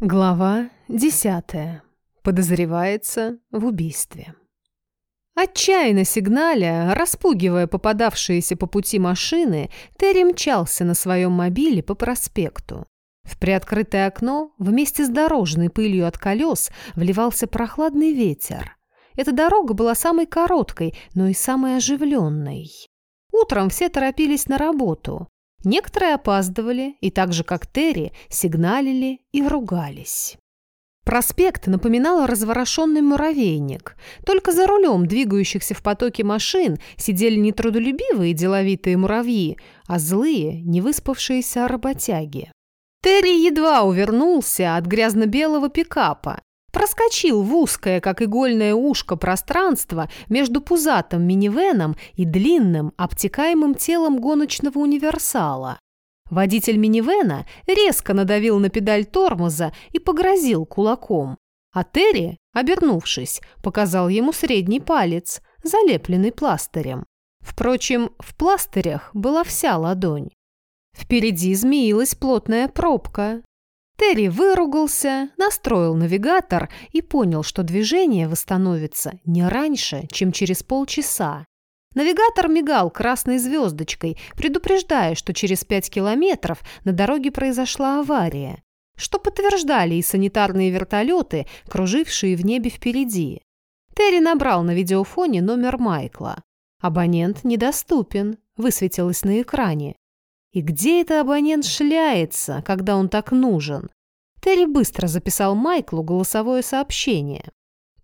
Глава десятая. Подозревается в убийстве. Отчаянно сигналя, распугивая попадавшиеся по пути машины, Терри мчался на своем мобиле по проспекту. В приоткрытое окно вместе с дорожной пылью от колес вливался прохладный ветер. Эта дорога была самой короткой, но и самой оживленной. Утром все торопились на работу. Некоторые опаздывали и так же, как Терри, сигналили и ругались. Проспект напоминал разворошенный муравейник. Только за рулем двигающихся в потоке машин сидели не трудолюбивые деловитые муравьи, а злые, невыспавшиеся работяги. Терри едва увернулся от грязно-белого пикапа, проскочил в узкое, как игольное ушко, пространство между пузатым минивеном и длинным, обтекаемым телом гоночного универсала. Водитель минивена резко надавил на педаль тормоза и погрозил кулаком. А Терри, обернувшись, показал ему средний палец, залепленный пластырем. Впрочем, в пластырях была вся ладонь. Впереди змеилась плотная пробка. Терри выругался, настроил навигатор и понял, что движение восстановится не раньше, чем через полчаса. Навигатор мигал красной звездочкой, предупреждая, что через пять километров на дороге произошла авария, что подтверждали и санитарные вертолеты, кружившие в небе впереди. Терри набрал на видеофоне номер Майкла. «Абонент недоступен», высветилось на экране. И где это абонент шляется, когда он так нужен? Терри быстро записал Майклу голосовое сообщение.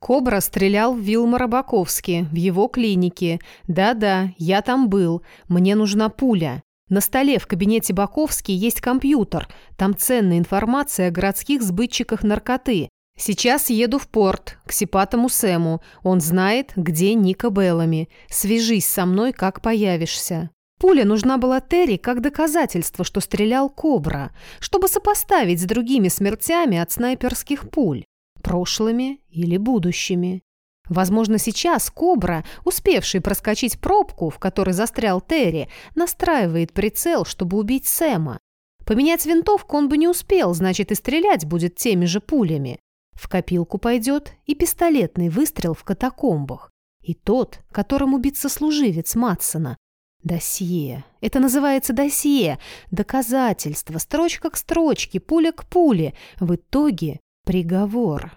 Кобра стрелял в Вилмара Баковски, в его клинике. Да-да, я там был. Мне нужна пуля. На столе в кабинете Баковски есть компьютер. Там ценная информация о городских сбытчиках наркоты. Сейчас еду в порт, к Сипатому Сэму. Он знает, где Ника Беллами. Свяжись со мной, как появишься. Пуля нужна была Терри как доказательство, что стрелял Кобра, чтобы сопоставить с другими смертями от снайперских пуль, прошлыми или будущими. Возможно, сейчас Кобра, успевший проскочить пробку, в которой застрял Терри, настраивает прицел, чтобы убить Сэма. Поменять винтовку он бы не успел, значит, и стрелять будет теми же пулями. В копилку пойдет и пистолетный выстрел в катакомбах. И тот, которым убит сослуживец Матсона, Досье. Это называется досье. Доказательство. Строчка к строчке, пуля к пуле. В итоге приговор.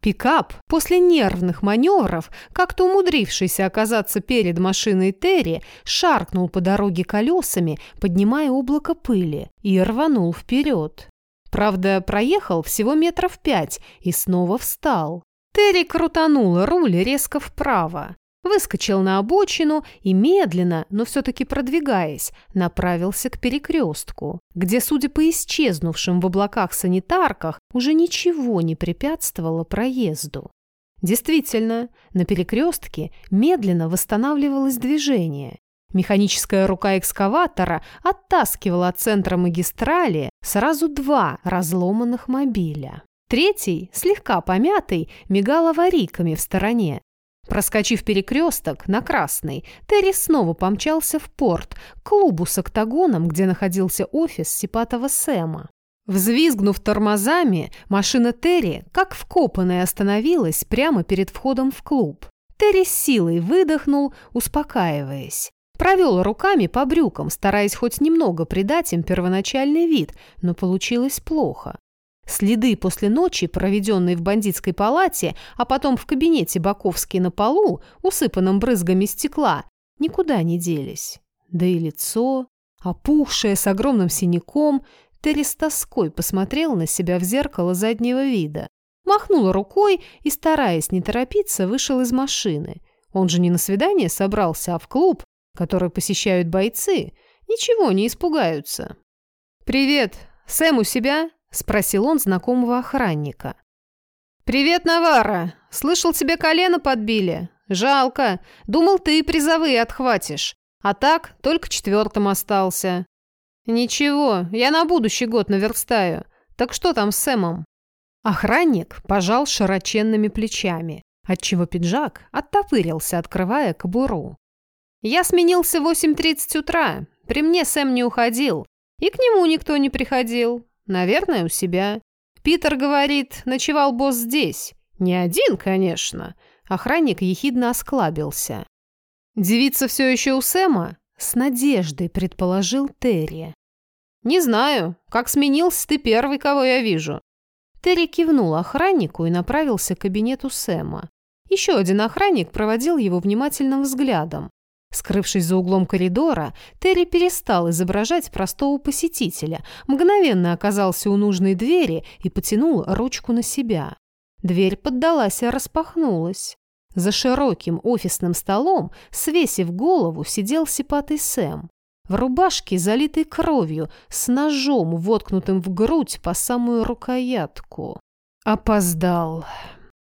Пикап, после нервных маневров, как-то умудрившийся оказаться перед машиной Терри, шаркнул по дороге колесами, поднимая облако пыли, и рванул вперед. Правда, проехал всего метров пять и снова встал. Терри крутанула руль резко вправо выскочил на обочину и медленно, но все-таки продвигаясь, направился к перекрестку, где, судя по исчезнувшим в облаках санитарках, уже ничего не препятствовало проезду. Действительно, на перекрестке медленно восстанавливалось движение. Механическая рука экскаватора оттаскивала от центра магистрали сразу два разломанных мобиля. Третий, слегка помятый, мигал аварийками в стороне, Проскочив перекресток на Красный, Терри снова помчался в порт, к клубу с октагоном, где находился офис Сипатова Сэма. Взвизгнув тормозами, машина Терри, как вкопанная, остановилась прямо перед входом в клуб. Терри с силой выдохнул, успокаиваясь. Провел руками по брюкам, стараясь хоть немного придать им первоначальный вид, но получилось плохо. Следы после ночи, проведенной в бандитской палате, а потом в кабинете Баковский на полу, усыпанном брызгами стекла, никуда не делись. Да и лицо, опухшее с огромным синяком, Терри с тоской посмотрел на себя в зеркало заднего вида. Махнул рукой и, стараясь не торопиться, вышел из машины. Он же не на свидание собрался, а в клуб, который посещают бойцы. Ничего, не испугаются. «Привет! Сэм у себя?» – спросил он знакомого охранника. «Привет, Навара! Слышал, тебе колено подбили. Жалко. Думал, ты призовые отхватишь. А так, только четвертым остался. Ничего, я на будущий год наверстаю. Так что там с Сэмом?» Охранник пожал широченными плечами, отчего пиджак оттопырился, открывая кобуру. «Я сменился в 8.30 утра. При мне Сэм не уходил. И к нему никто не приходил. Наверное, у себя. Питер говорит, ночевал босс здесь. Не один, конечно. Охранник ехидно осклабился. Девица все еще у Сэма? С надеждой предположил Терри. «Не знаю. Как сменился, ты первый, кого я вижу». Терри кивнул охраннику и направился к кабинету Сэма. Еще один охранник проводил его внимательным взглядом. Скрывшись за углом коридора, Терри перестал изображать простого посетителя, мгновенно оказался у нужной двери и потянул ручку на себя. Дверь поддалась и распахнулась. За широким офисным столом, свесив голову, сидел сипатый Сэм. В рубашке, залитой кровью, с ножом, воткнутым в грудь по самую рукоятку. Опоздал.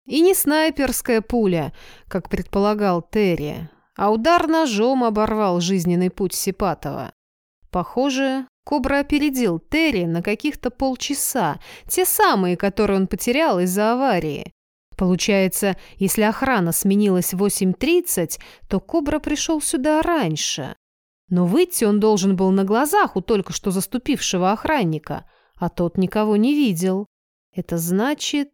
И не снайперская пуля, как предполагал Терри, а удар ножом оборвал жизненный путь Сипатова. Похоже, Кобра опередил Терри на каких-то полчаса, те самые, которые он потерял из-за аварии. Получается, если охрана сменилась в 8.30, то Кобра пришел сюда раньше. Но выйти он должен был на глазах у только что заступившего охранника, а тот никого не видел. Это значит...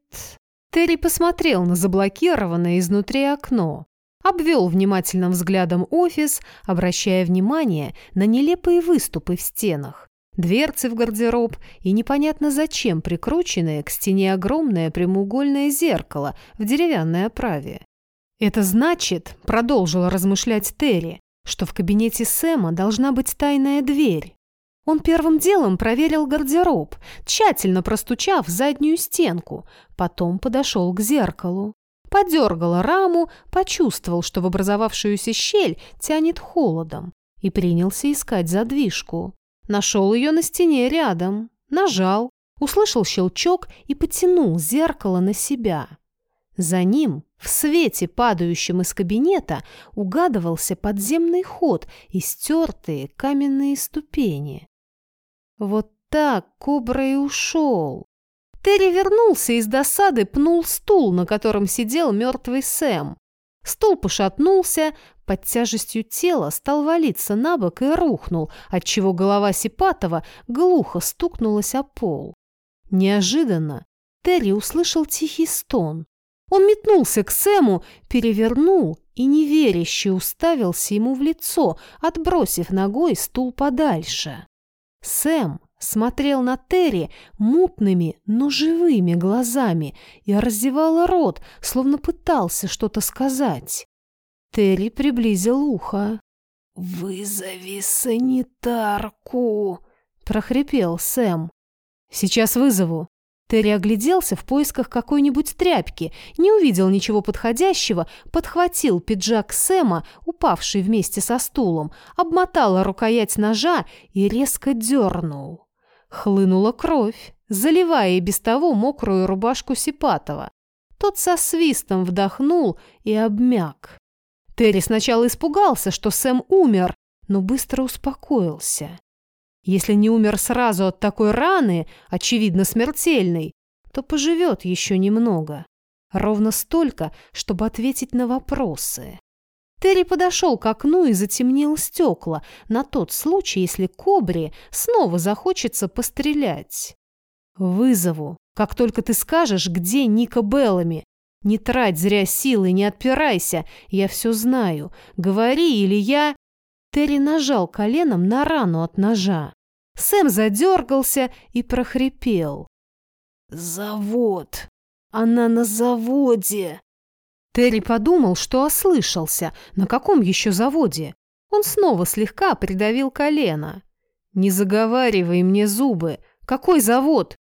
Терри посмотрел на заблокированное изнутри окно, обвел внимательным взглядом офис, обращая внимание на нелепые выступы в стенах, дверцы в гардероб и непонятно зачем прикрученное к стене огромное прямоугольное зеркало в деревянной оправе. «Это значит, — продолжил размышлять Терри, — что в кабинете Сэма должна быть тайная дверь. Он первым делом проверил гардероб, тщательно простучав заднюю стенку, потом подошел к зеркалу. Подергал раму, почувствовал, что в образовавшуюся щель тянет холодом, и принялся искать задвижку. Нашел ее на стене рядом, нажал, услышал щелчок и потянул зеркало на себя. За ним, в свете, падающем из кабинета, угадывался подземный ход и стертые каменные ступени. Вот так Кобра и ушел. Терри вернулся и с досады пнул стул, на котором сидел мертвый Сэм. Стул пошатнулся, под тяжестью тела стал валиться на бок и рухнул, отчего голова Сипатова глухо стукнулась о пол. Неожиданно Терри услышал тихий стон. Он метнулся к Сэму, перевернул и неверяще уставился ему в лицо, отбросив ногой стул подальше. Сэм смотрел на Терри мутными, но живыми глазами и раздевал рот, словно пытался что-то сказать. Терри приблизил ухо. «Вызови санитарку!» – прохрипел Сэм. «Сейчас вызову». Терри огляделся в поисках какой-нибудь тряпки, не увидел ничего подходящего, подхватил пиджак Сэма, упавший вместе со стулом, обмотал рукоять ножа и резко дернул. Хлынула кровь, заливая и без того мокрую рубашку Сипатова. Тот со свистом вдохнул и обмяк. Терри сначала испугался, что Сэм умер, но быстро успокоился. Если не умер сразу от такой раны, очевидно смертельной, то поживет еще немного. Ровно столько, чтобы ответить на вопросы. Терри подошел к окну и затемнил стекла на тот случай, если Кобре снова захочется пострелять. «Вызову, как только ты скажешь, где Ника Беллами. Не трать зря силы, не отпирайся, я все знаю. Говори, или я...» Терри нажал коленом на рану от ножа. Сэм задергался и прохрипел. «Завод! Она на заводе!» Терри подумал, что ослышался. На каком еще заводе? Он снова слегка придавил колено. «Не заговаривай мне зубы. Какой завод?»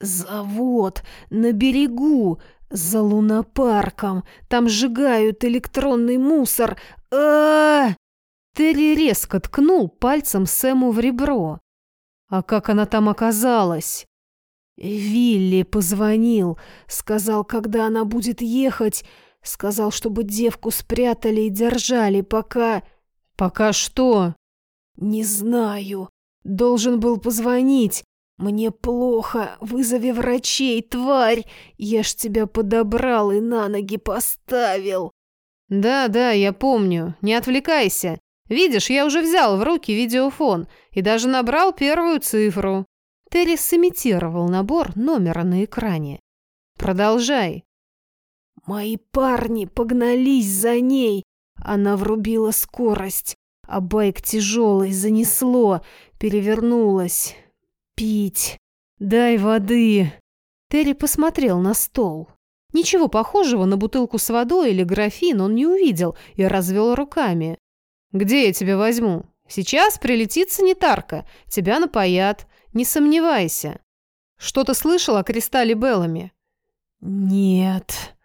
«Завод на берегу, за лунопарком. Там сжигают электронный мусор. а, -а, -а Терри резко ткнул пальцем Сэму в ребро. «А как она там оказалась?» Вилли позвонил, сказал, когда она будет ехать, сказал, чтобы девку спрятали и держали, пока... Пока что? Не знаю. Должен был позвонить. Мне плохо. Вызови врачей, тварь. Я ж тебя подобрал и на ноги поставил. Да, да, я помню. Не отвлекайся. Видишь, я уже взял в руки видеофон и даже набрал первую цифру. Терри сымитировал набор номера на экране. «Продолжай». «Мои парни погнались за ней. Она врубила скорость, а байк тяжелый занесло, перевернулась. Пить. Дай воды». Терри посмотрел на стол. Ничего похожего на бутылку с водой или графин он не увидел и развел руками. «Где я тебя возьму? Сейчас прилетит санитарка, тебя напоят. Не сомневайся. Что ты слышал о кристалле Беллами? Нет.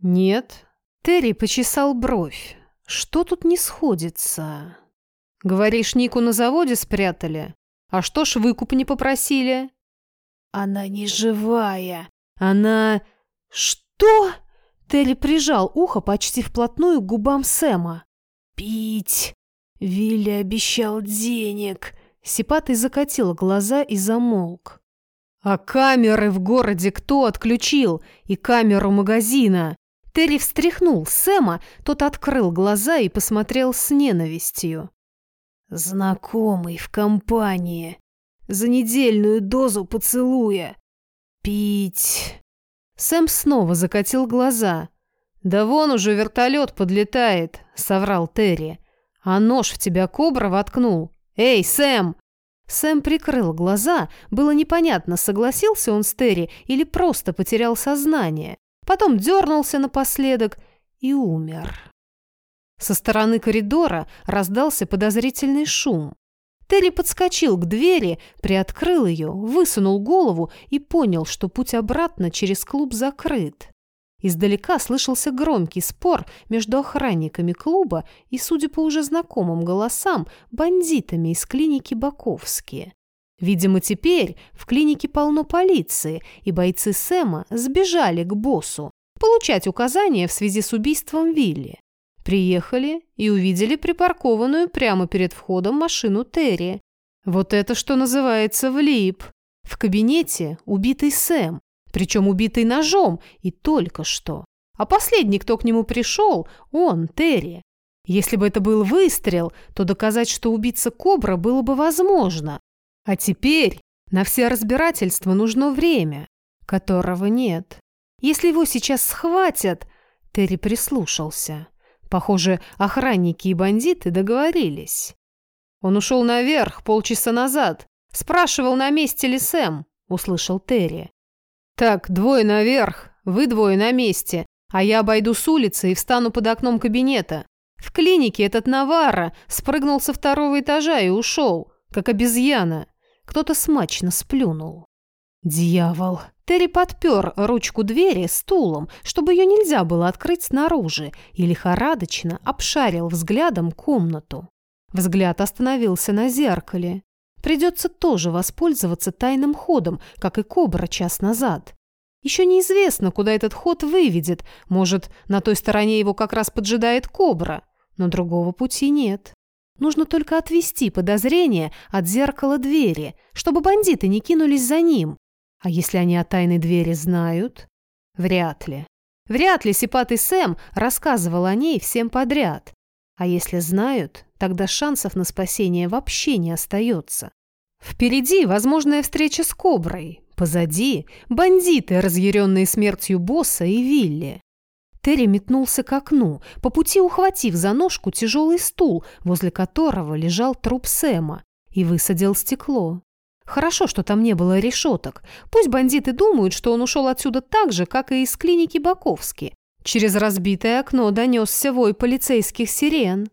Нет? Терри почесал бровь. Что тут не сходится? Говоришь, Нику на заводе спрятали? А что ж выкуп не попросили? Она не живая. Она... Что? Терри прижал ухо почти вплотную к губам Сэма. Пить. Вилли обещал денег. Сипатый закатил глаза и замолк. «А камеры в городе кто отключил? И камеру магазина?» Терри встряхнул Сэма, тот открыл глаза и посмотрел с ненавистью. «Знакомый в компании. За недельную дозу поцелуя. Пить...» Сэм снова закатил глаза. «Да вон уже вертолет подлетает», — соврал Терри. «А нож в тебя кобра воткнул. «Эй, Сэм!» Сэм прикрыл глаза, было непонятно, согласился он с Терри или просто потерял сознание. Потом дернулся напоследок и умер. Со стороны коридора раздался подозрительный шум. Терри подскочил к двери, приоткрыл ее, высунул голову и понял, что путь обратно через клуб закрыт. Издалека слышался громкий спор между охранниками клуба и, судя по уже знакомым голосам, бандитами из клиники Баковские. Видимо, теперь в клинике полно полиции, и бойцы Сэма сбежали к боссу получать указания в связи с убийством Вилли. Приехали и увидели припаркованную прямо перед входом машину Терри. Вот это что называется влип. В кабинете убитый Сэм, причем убитый ножом, и только что. А последний, кто к нему пришел, он, Терри. Если бы это был выстрел, то доказать, что убийца Кобра, было бы возможно. А теперь на все разбирательства нужно время, которого нет. Если его сейчас схватят... Терри прислушался. Похоже, охранники и бандиты договорились. Он ушел наверх полчаса назад. Спрашивал, на месте ли Сэм, услышал Терри. «Так, двое наверх, вы двое на месте, а я обойду с улицы и встану под окном кабинета. В клинике этот Наварра спрыгнул со второго этажа и ушел, как обезьяна. Кто-то смачно сплюнул. Дьявол! Терри подпер ручку двери стулом, чтобы ее нельзя было открыть снаружи, и лихорадочно обшарил взглядом комнату. Взгляд остановился на зеркале. Придется тоже воспользоваться тайным ходом, как и Кобра час назад. Еще неизвестно, куда этот ход выведет. Может, на той стороне его как раз поджидает Кобра. Но другого пути нет. Нужно только отвести подозрение от зеркала двери, чтобы бандиты не кинулись за ним. А если они о тайной двери знают? Вряд ли. Вряд ли Сипатый Сэм рассказывал о ней всем подряд. А если знают, тогда шансов на спасение вообще не остается. Впереди возможная встреча с Коброй. Позади – бандиты, разъяренные смертью босса и Вилли. Терри метнулся к окну, по пути ухватив за ножку тяжелый стул, возле которого лежал труп Сэма, и высадил стекло. Хорошо, что там не было решеток. Пусть бандиты думают, что он ушел отсюда так же, как и из клиники Баковски. Через разбитое окно донесся вой полицейских сирен.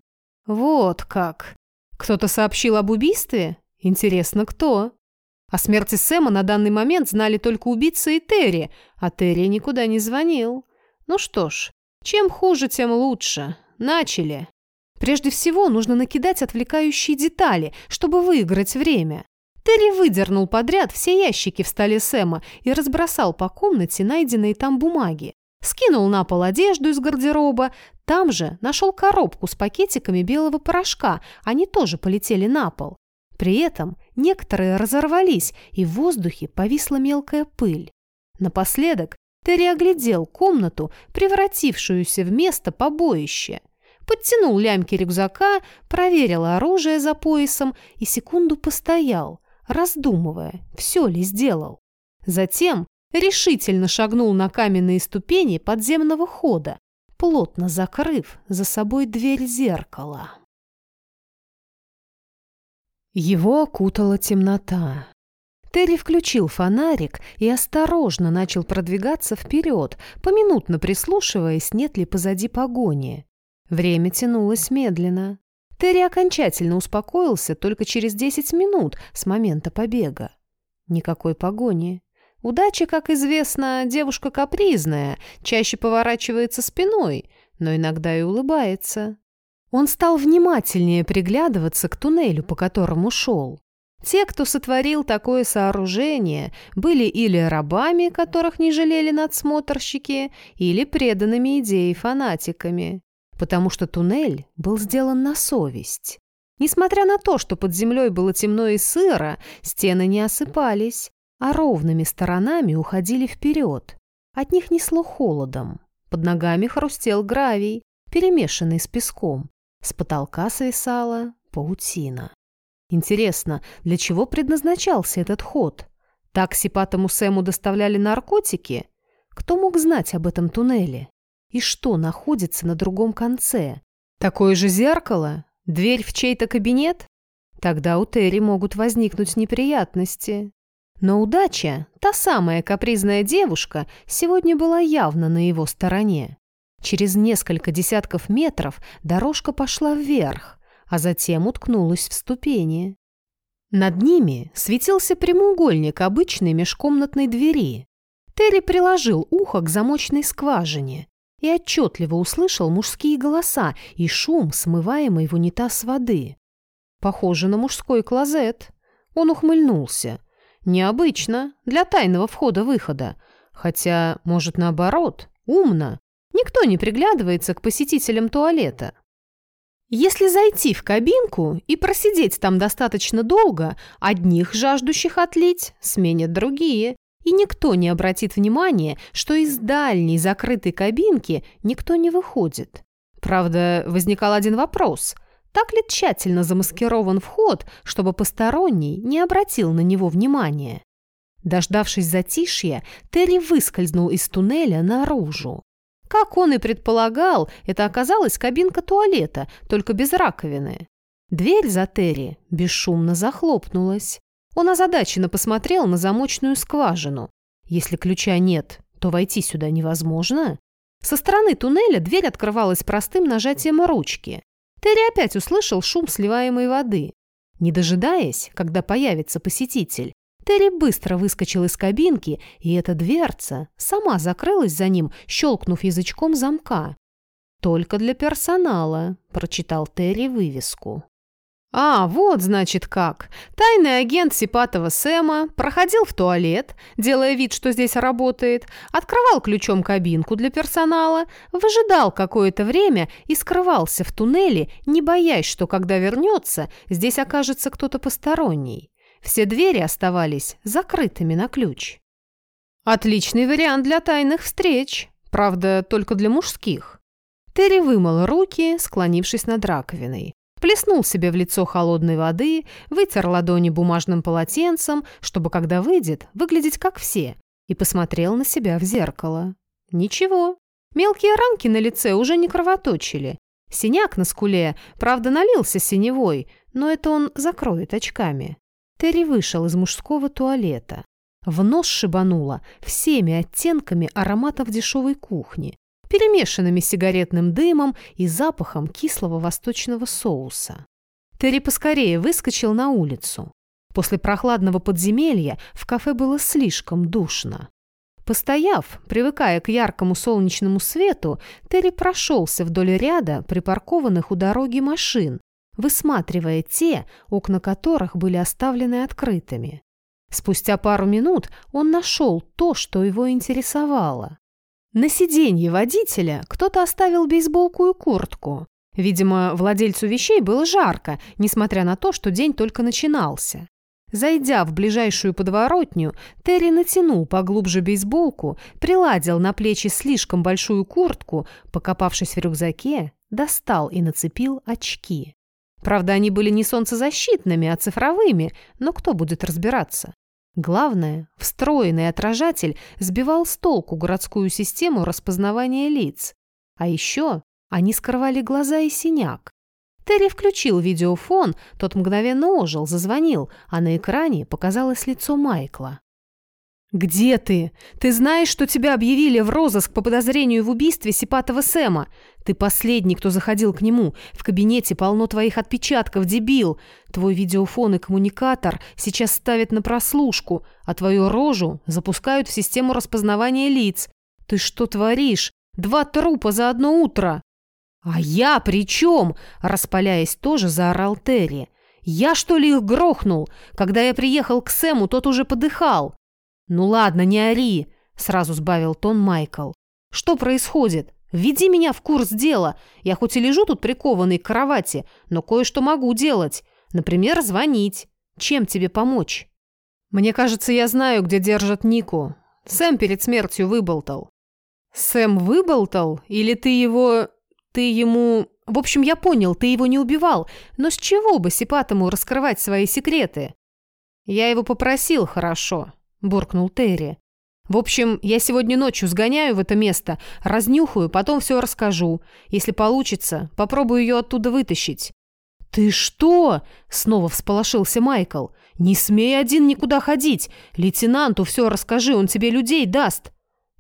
Вот как. Кто-то сообщил об убийстве? Интересно, кто? О смерти Сэма на данный момент знали только убийца и Терри, а Терри никуда не звонил. Ну что ж, чем хуже, тем лучше. Начали. Прежде всего, нужно накидать отвлекающие детали, чтобы выиграть время. Терри выдернул подряд все ящики в столе Сэма и разбросал по комнате найденные там бумаги. Скинул на пол одежду из гардероба, там же нашел коробку с пакетиками белого порошка, они тоже полетели на пол. При этом некоторые разорвались, и в воздухе повисла мелкая пыль. Напоследок Терри оглядел комнату, превратившуюся в место побоища. Подтянул лямки рюкзака, проверил оружие за поясом и секунду постоял, раздумывая, все ли сделал. Затем решительно шагнул на каменные ступени подземного хода, плотно закрыв за собой дверь зеркала. Его окутала темнота. Терри включил фонарик и осторожно начал продвигаться вперед, поминутно прислушиваясь, нет ли позади погони. Время тянулось медленно. Терри окончательно успокоился только через 10 минут с момента побега. Никакой погони. Удача, как известно, девушка капризная, чаще поворачивается спиной, но иногда и улыбается. Он стал внимательнее приглядываться к туннелю, по которому шел. Те, кто сотворил такое сооружение, были или рабами, которых не жалели надсмотрщики, или преданными идеей фанатиками, потому что туннель был сделан на совесть. Несмотря на то, что под землей было темно и сыро, стены не осыпались, а ровными сторонами уходили вперед. От них несло холодом. Под ногами хрустел гравий, перемешанный с песком. С потолка свисала паутина. Интересно, для чего предназначался этот ход? Так Сипатому Сэму доставляли наркотики? Кто мог знать об этом туннеле? И что находится на другом конце? Такое же зеркало? Дверь в чей-то кабинет? Тогда у Терри могут возникнуть неприятности. Но удача, та самая капризная девушка, сегодня была явно на его стороне. Через несколько десятков метров дорожка пошла вверх, а затем уткнулась в ступени. Над ними светился прямоугольник обычной межкомнатной двери. Терри приложил ухо к замочной скважине и отчетливо услышал мужские голоса и шум, смываемый в унитаз воды. Похоже на мужской клозет. Он ухмыльнулся. Необычно для тайного входа-выхода. Хотя, может, наоборот, умно. Никто не приглядывается к посетителям туалета. Если зайти в кабинку и просидеть там достаточно долго, одних жаждущих отлить сменят другие, и никто не обратит внимания, что из дальней закрытой кабинки никто не выходит. Правда, возникал один вопрос. Так ли тщательно замаскирован вход, чтобы посторонний не обратил на него внимания? Дождавшись затишья, Терри выскользнул из туннеля наружу. Как он и предполагал, это оказалась кабинка туалета, только без раковины. Дверь за Терри бесшумно захлопнулась. Он озадаченно посмотрел на замочную скважину. Если ключа нет, то войти сюда невозможно. Со стороны туннеля дверь открывалась простым нажатием ручки. Терри опять услышал шум сливаемой воды. Не дожидаясь, когда появится посетитель, Терри быстро выскочил из кабинки, и эта дверца сама закрылась за ним, щелкнув язычком замка. «Только для персонала», — прочитал Терри вывеску. А, вот, значит, как. Тайный агент Сипатова Сэма проходил в туалет, делая вид, что здесь работает, открывал ключом кабинку для персонала, выжидал какое-то время и скрывался в туннеле, не боясь, что когда вернется, здесь окажется кто-то посторонний. Все двери оставались закрытыми на ключ. Отличный вариант для тайных встреч, правда, только для мужских. Терри вымыл руки, склонившись над раковиной. Плеснул себе в лицо холодной воды, вытер ладони бумажным полотенцем, чтобы, когда выйдет, выглядеть как все, и посмотрел на себя в зеркало. Ничего. Мелкие ранки на лице уже не кровоточили. Синяк на скуле, правда, налился синевой, но это он закроет очками. Терри вышел из мужского туалета. В нос шибануло всеми оттенками ароматов дешевой кухни, перемешанными сигаретным дымом и запахом кислого восточного соуса. Терри поскорее выскочил на улицу. После прохладного подземелья в кафе было слишком душно. Постояв, привыкая к яркому солнечному свету, Терри прошелся вдоль ряда припаркованных у дороги машин высматривая те, окна которых были оставлены открытыми. Спустя пару минут он нашел то, что его интересовало. На сиденье водителя кто-то оставил бейсболку и куртку. Видимо, владельцу вещей было жарко, несмотря на то, что день только начинался. Зайдя в ближайшую подворотню, Терри натянул поглубже бейсболку, приладил на плечи слишком большую куртку, покопавшись в рюкзаке, достал и нацепил очки. Правда, они были не солнцезащитными, а цифровыми, но кто будет разбираться? Главное, встроенный отражатель сбивал с толку городскую систему распознавания лиц. А еще они скрывали глаза и синяк. Терри включил видеофон, тот мгновенно ожил, зазвонил, а на экране показалось лицо Майкла. «Где ты? Ты знаешь, что тебя объявили в розыск по подозрению в убийстве Сипатова Сэма? Ты последний, кто заходил к нему. В кабинете полно твоих отпечатков, дебил. Твой видеофон и коммуникатор сейчас ставят на прослушку, а твою рожу запускают в систему распознавания лиц. Ты что творишь? Два трупа за одно утро!» «А я при чем?» – распаляясь тоже, заорал Терри. «Я, что ли, их грохнул? Когда я приехал к Сэму, тот уже подыхал». «Ну ладно, не ори», – сразу сбавил тон Майкл. «Что происходит? Введи меня в курс дела. Я хоть и лежу тут прикованный к кровати, но кое-что могу делать. Например, звонить. Чем тебе помочь?» «Мне кажется, я знаю, где держат Нику. Сэм перед смертью выболтал». «Сэм выболтал? Или ты его...» Ты ему... В общем, я понял, ты его не убивал, но с чего бы Сипатому раскрывать свои секреты? Я его попросил, хорошо, буркнул Терри. В общем, я сегодня ночью сгоняю в это место, разнюхаю, потом все расскажу. Если получится, попробую ее оттуда вытащить. «Ты что?» – снова всполошился Майкл. «Не смей один никуда ходить. Лейтенанту все расскажи, он тебе людей даст».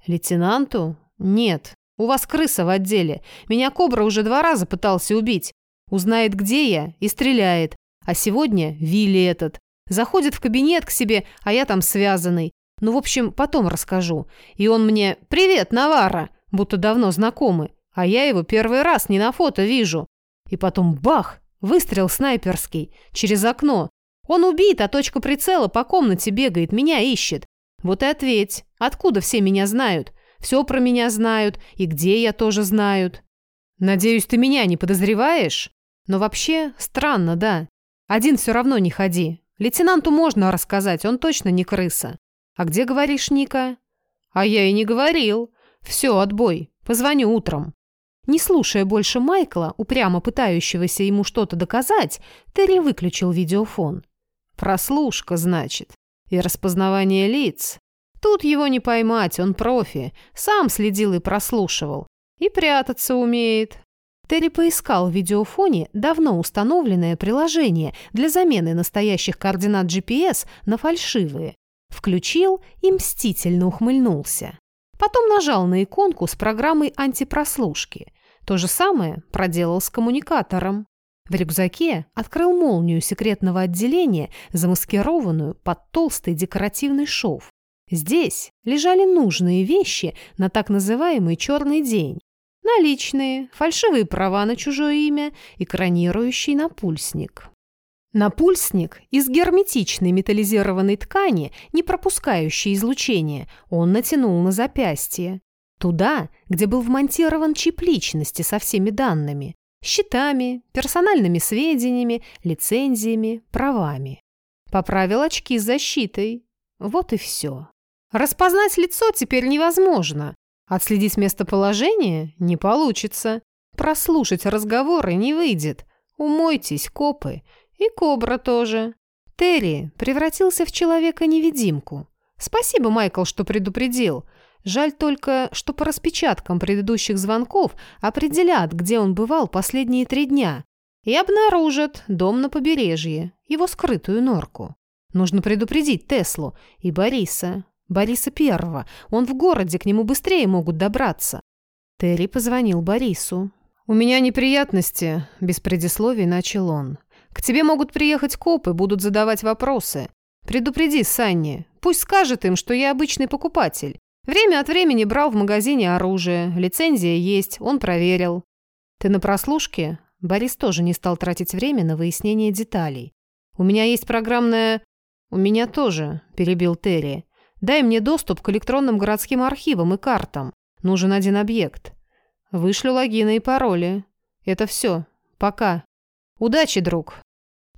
«Лейтенанту? Нет, у вас крыса в отделе. Меня кобра уже два раза пытался убить. Узнает, где я, и стреляет. А сегодня Вилли этот. Заходит в кабинет к себе, а я там связанный. Ну, в общем, потом расскажу. И он мне «Привет, Навара!» будто давно знакомы. А я его первый раз не на фото вижу. И потом бах! Выстрел снайперский. Через окно. Он убит, а точка прицела по комнате бегает, меня ищет. Вот и ответь, откуда все меня знают? Все про меня знают, и где я тоже знают. Надеюсь, ты меня не подозреваешь? Но вообще, странно, да. Один все равно не ходи. Лейтенанту можно рассказать, он точно не крыса. А где, говоришь, Ника? А я и не говорил. Все, отбой. Позвоню утром. Не слушая больше Майкла, упрямо пытающегося ему что-то доказать, Терри выключил видеофон. Прослушка, значит. И распознавание лиц. Тут его не поймать, он профи. Сам следил и прослушивал. И прятаться умеет. Терри поискал в видеофоне давно установленное приложение для замены настоящих координат GPS на фальшивые. Включил и мстительно ухмыльнулся. Потом нажал на иконку с программой антипрослушки. То же самое проделал с коммуникатором. В рюкзаке открыл молнию секретного отделения, замаскированную под толстый декоративный шов. Здесь лежали нужные вещи на так называемый «черный день». Наличные, фальшивые права на чужое имя, экранирующий напульсник. Напульсник из герметичной металлизированной ткани, не пропускающей излучение, он натянул на запястье. Туда, где был вмонтирован чип личности со всеми данными, счетами, персональными сведениями, лицензиями, правами. Поправил очки с защитой. Вот и все. Распознать лицо теперь невозможно. Отследить местоположение не получится. Прослушать разговоры не выйдет. Умойтесь, копы. И кобра тоже. Терри превратился в человека-невидимку. Спасибо, Майкл, что предупредил. Жаль только, что по распечаткам предыдущих звонков определят, где он бывал последние три дня. И обнаружат дом на побережье, его скрытую норку. Нужно предупредить Теслу и Бориса. Бориса Первого. Он в городе, к нему быстрее могут добраться. Терри позвонил Борису. «У меня неприятности», – без предисловий начал он. «К тебе могут приехать копы, будут задавать вопросы. Предупреди Санни. Пусть скажет им, что я обычный покупатель. Время от времени брал в магазине оружие. Лицензия есть, он проверил. Ты на прослушке?» Борис тоже не стал тратить время на выяснение деталей. «У меня есть программная...» «У меня тоже», – перебил Терри. Дай мне доступ к электронным городским архивам и картам. Нужен один объект. Вышлю логины и пароли. Это все. Пока. Удачи, друг.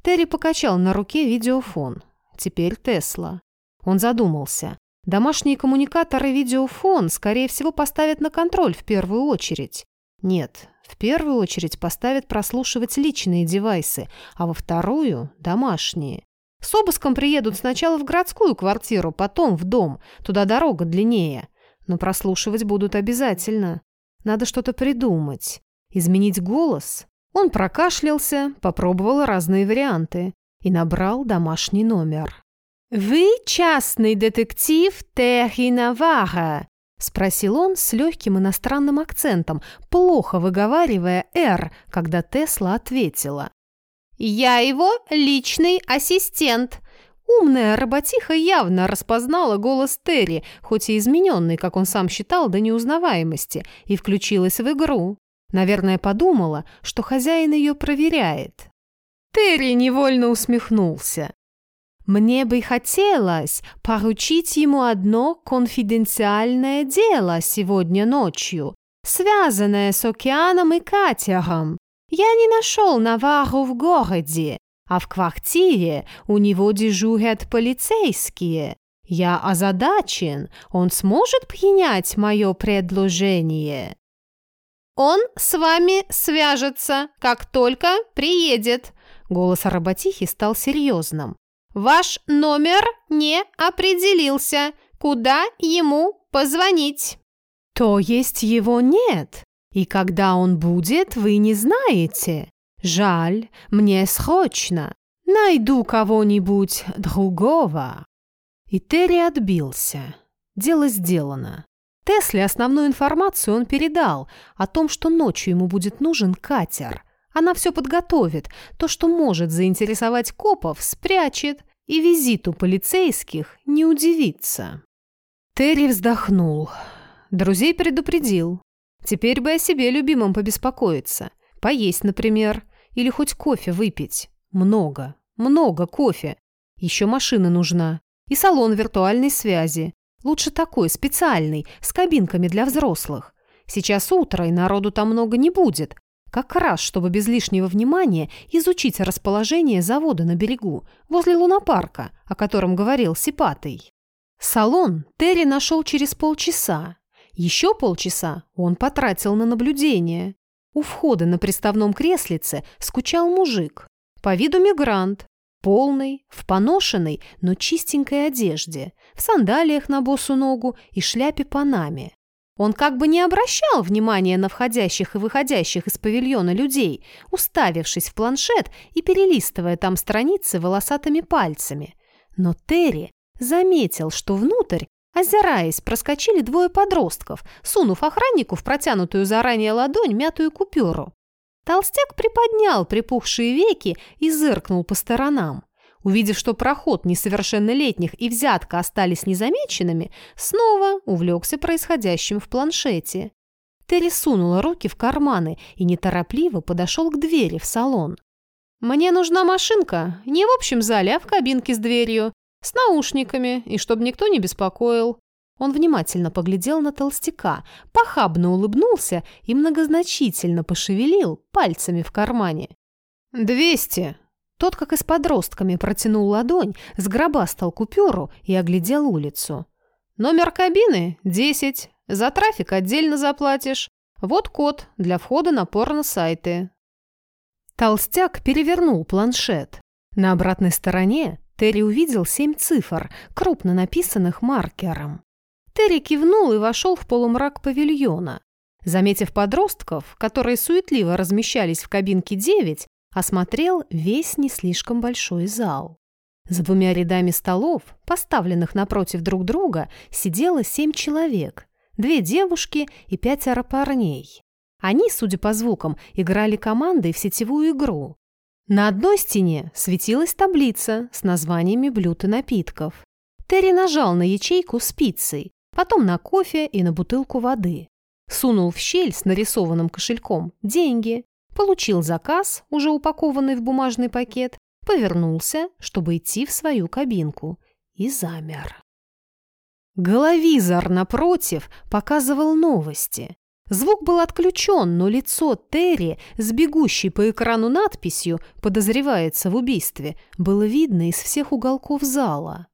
Терри покачал на руке видеофон. Теперь Тесла. Он задумался. Домашние коммуникаторы видеофон, скорее всего, поставят на контроль в первую очередь. Нет, в первую очередь поставят прослушивать личные девайсы, а во вторую – домашние. С обыском приедут сначала в городскую квартиру, потом в дом. Туда дорога длиннее. Но прослушивать будут обязательно. Надо что-то придумать. Изменить голос? Он прокашлялся, попробовал разные варианты и набрал домашний номер. «Вы частный детектив Терри Навара?» — спросил он с легким иностранным акцентом, плохо выговаривая «Р», когда Тесла ответила. «Я его личный ассистент». Умная работиха явно распознала голос Терри, хоть и измененный, как он сам считал, до неузнаваемости, и включилась в игру. Наверное, подумала, что хозяин ее проверяет. Терри невольно усмехнулся. «Мне бы хотелось поручить ему одно конфиденциальное дело сегодня ночью, связанное с океаном и катером. Я не нашел Навару в городе, а в квартире у него дежурят полицейские. Я озадачен, он сможет принять мое предложение?» «Он с вами свяжется, как только приедет», — голос работихи стал серьезным. «Ваш номер не определился, куда ему позвонить». «То есть его нет?» И когда он будет, вы не знаете. Жаль, мне срочно. Найду кого-нибудь другого». И Терри отбился. Дело сделано. Тесле основную информацию он передал о том, что ночью ему будет нужен катер. Она все подготовит, то, что может заинтересовать копов, спрячет, и визиту полицейских не удивится. Терри вздохнул. Друзей предупредил. Теперь бы о себе любимом побеспокоиться. Поесть, например, или хоть кофе выпить. Много, много кофе. Еще машина нужна. И салон виртуальной связи. Лучше такой, специальный, с кабинками для взрослых. Сейчас утро, и народу там много не будет. Как раз, чтобы без лишнего внимания изучить расположение завода на берегу, возле лунопарка, о котором говорил Сипатый. Салон Терри нашел через полчаса, еще полчаса он потратил на наблюдение. У входа на приставном креслице скучал мужик. По виду мигрант. Полный, в поношенной, но чистенькой одежде, в сандалиях на босу ногу и шляпе Панаме. Он как бы не обращал внимания на входящих и выходящих из павильона людей, уставившись в планшет и перелистывая там страницы волосатыми пальцами. Но Терри заметил, что внутрь Озираясь, проскочили двое подростков, сунув охраннику в протянутую заранее ладонь мятую купюру. Толстяк приподнял припухшие веки и зыркнул по сторонам. Увидев, что проход несовершеннолетних и взятка остались незамеченными, снова увлекся происходящим в планшете. Терри сунула руки в карманы и неторопливо подошел к двери в салон. «Мне нужна машинка, не в общем зале, а в кабинке с дверью. С наушниками, и чтобы никто не беспокоил. Он внимательно поглядел на толстяка, похабно улыбнулся и многозначительно пошевелил пальцами в кармане. «Двести!» Тот, как и с подростками, протянул ладонь, сгробастал купюру и оглядел улицу. «Номер кабины – десять. За трафик отдельно заплатишь. Вот код для входа на порно-сайты». Толстяк перевернул планшет. На обратной стороне Терри увидел семь цифр, крупно написанных маркером. Терри кивнул и вошел в полумрак павильона. Заметив подростков, которые суетливо размещались в кабинке 9, осмотрел весь не слишком большой зал. За двумя рядами столов, поставленных напротив друг друга, сидело семь человек, две девушки и пятеро парней. Они, судя по звукам, играли командой в сетевую игру. На одной стене светилась таблица с названиями блюд и напитков. Терри нажал на ячейку с пиццей, потом на кофе и на бутылку воды. Сунул в щель с нарисованным кошельком деньги, получил заказ, уже упакованный в бумажный пакет, повернулся, чтобы идти в свою кабинку, и замер. Головизор напротив показывал новости. Звук был отключен, но лицо Терри с по экрану надписью «Подозревается в убийстве» было видно из всех уголков зала.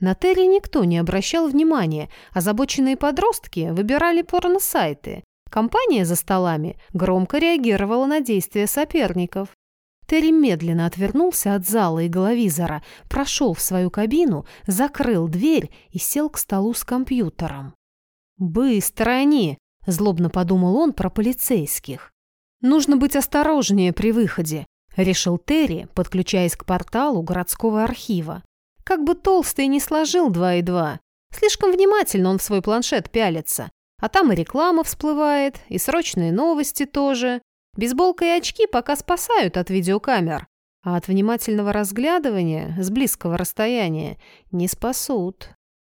На Терри никто не обращал внимания, озабоченные подростки выбирали порно-сайты. Компания за столами громко реагировала на действия соперников. Терри медленно отвернулся от зала и головизора, прошел в свою кабину, закрыл дверь и сел к столу с компьютером. «Быстро они!» – злобно подумал он про полицейских. «Нужно быть осторожнее при выходе», – решил Терри, подключаясь к порталу городского архива. Как бы толстый не сложил два и два. Слишком внимательно он в свой планшет пялится. А там и реклама всплывает, и срочные новости тоже. Бейсболка и очки пока спасают от видеокамер, а от внимательного разглядывания с близкого расстояния не спасут.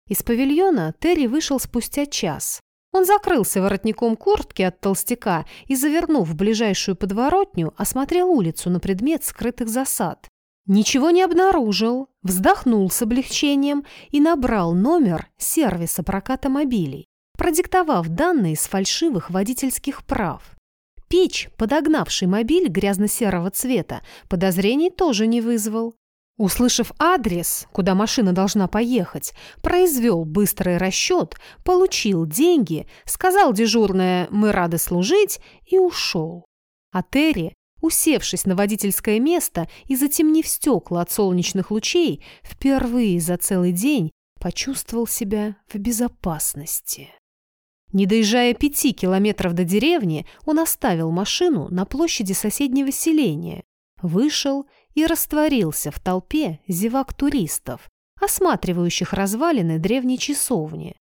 Из павильона Терри вышел спустя час. Он закрылся воротником куртки от толстяка и, завернув в ближайшую подворотню, осмотрел улицу на предмет скрытых засад. Ничего не обнаружил, вздохнул с облегчением и набрал номер сервиса проката мобилей, продиктовав данные с фальшивых водительских прав. Пич, подогнавший мобиль грязно-серого цвета, подозрений тоже не вызвал. Услышав адрес, куда машина должна поехать, произвел быстрый расчет, получил деньги, сказал дежурное «мы рады служить» и ушел. А Терри, усевшись на водительское место и затемнив стекла от солнечных лучей, впервые за целый день почувствовал себя в безопасности. Не доезжая пяти километров до деревни, он оставил машину на площади соседнего селения, вышел и растворился в толпе зевак-туристов, осматривающих развалины древней часовни.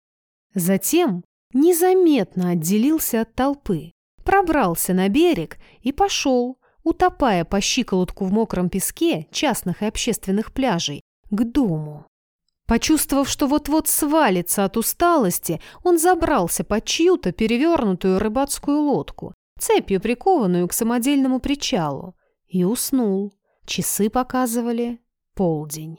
Затем незаметно отделился от толпы, пробрался на берег и пошел, утопая по щиколотку в мокром песке частных и общественных пляжей, к дому. Почувствовав, что вот-вот свалится от усталости, он забрался под чью-то перевернутую рыбацкую лодку, цепью прикованную к самодельному причалу, и уснул. Часы показывали полдень.